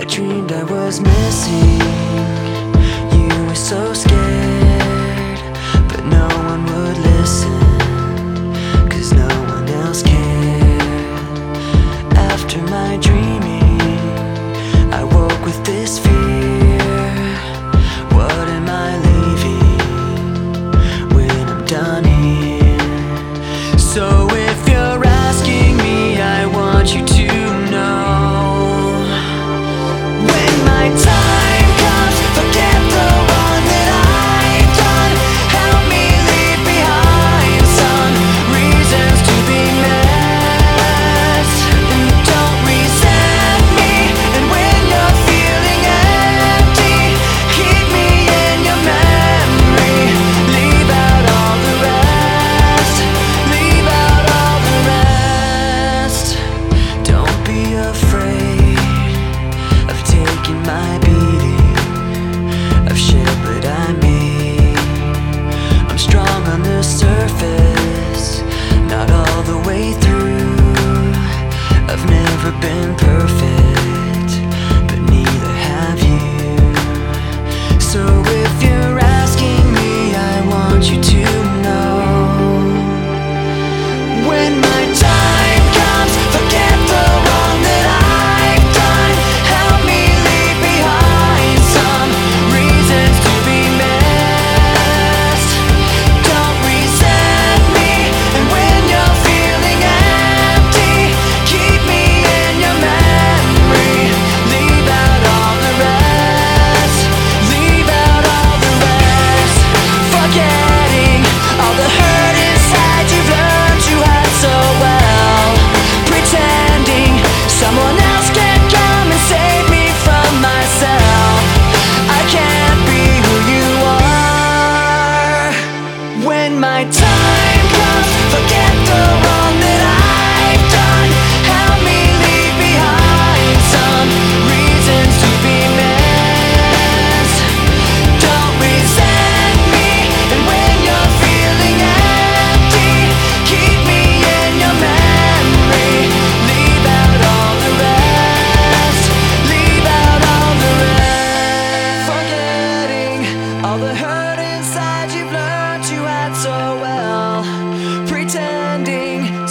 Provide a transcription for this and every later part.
I dreamed I was missing. forget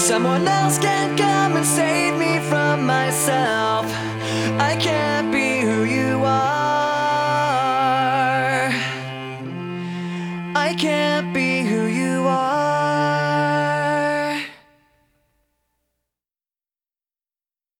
Someone else can come and save me from myself. I can't be.